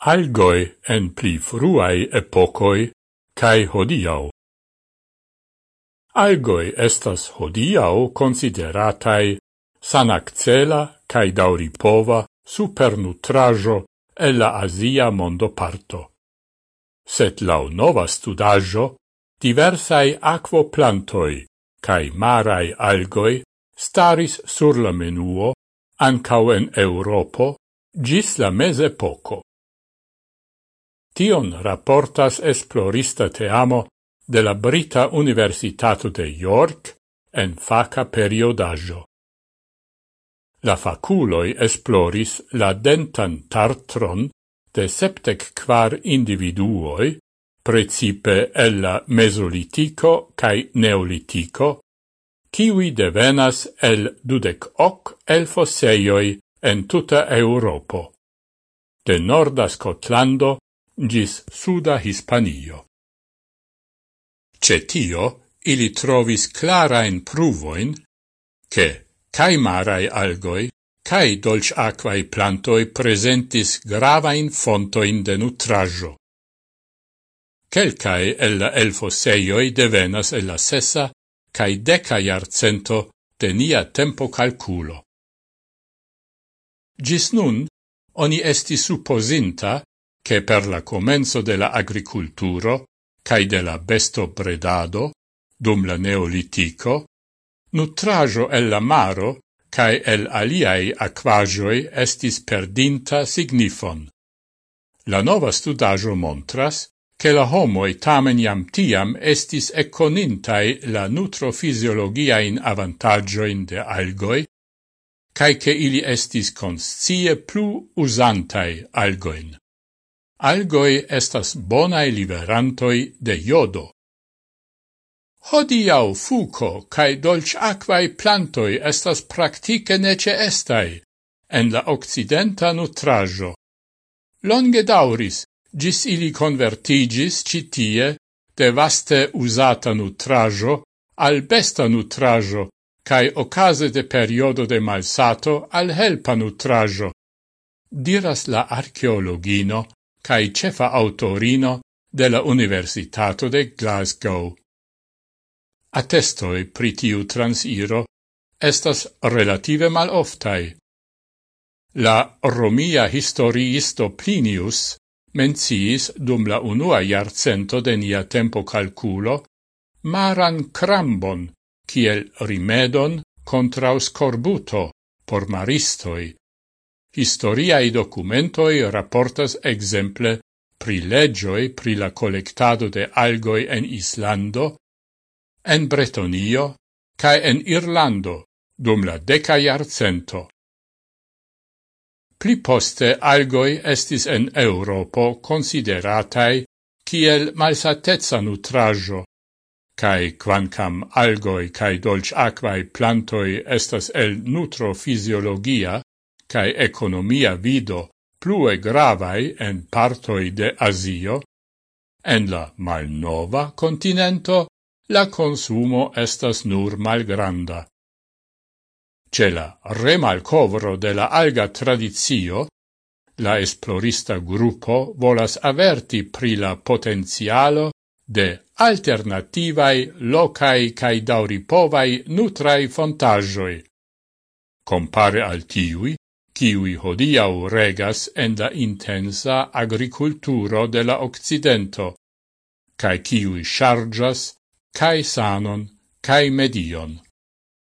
algoi en pli fruai epocoi cae hodiau. Algoi estas hodiau consideratai sanaccela cae dauripova supernutrajo e la Asia mondoparto. Set lau nova studajo, diversai aquoplantoi cae marai algoi staris sur la menuo ancau en Europo gis la mese poco. Tion raportas esplorista teamo de la Brita Universitato de York en faca periodaggio. La faculoi esploris la dentan tartron de septec quar individuoi, precipe ella mesolitico cae neolitico, kiwi devenas el dudec hoc el fosseioi en tuta Europo. De norda Scotlando gis suda Hispanio. Cetio ili trovis clarain pruvoin che cae algoi cae dolc aquae plantoi presentis gravain fontoin de nutrajo. Quelcae el la elfoseioi devenas el la sessa cae deca iarcento de nia tempo calculo. Gis nun, oni esti supposinta che per la comenzo de la agriculturo cae de la besto bredado, dum la neolitico, nutrajo el la maro cae el aliai aquagioi estis perdinta signifon. La nova studajo montras che la homoi tamen iam tiam estis econintai la nutrofisiologiain avantagioin de algoi, cae che ili estis conscie plu usantai algoin. Algoi estas bonai liberantoi de jodo. Hodiau fuco cae dolc aquae plantoi estas practice nece estai en la occidenta nutrajo. Longe dauris, gis ili convertigis citie de vaste usata nutrajo al besta nutrajo cae ocase de periodo de malsato al helpa nutrajo. Diras la archeologino cae cefa autorino de la Universitato de Glasgow. Attestoi pritiu transiro estas relative maloftai. La romia historiisto Plinius menciis dum la unua iarcento de nia tempo calculo maran crambon kiel rimedon contra scorbuto por maristoi, Historiae documentoi raportas exemple pri legioi pri la collectado de algoi en Islando, en Bretonio, cae en Irlando, dum la deca iarcento. Pli poste algoi estis en Europo consideratai kiel malsatezza nutrajo, cae quancam algoi cae dolc aquae plantoi estas el nutrofisiologia, cae economia vido plue gravai en partoi de Asio, en la malnova continento la consumo estas nur malgranda. Ce la remalcovro de la alga tradizio, la esplorista gruppo volas averti pri la potenzialo de alternativai locai cae dauripovai nutrai fontagioi. Compare al tiui, kiui hodiau regas en la intensa agriculturo de la Occidento, cae kiui chargas, cae sanon, cae medion.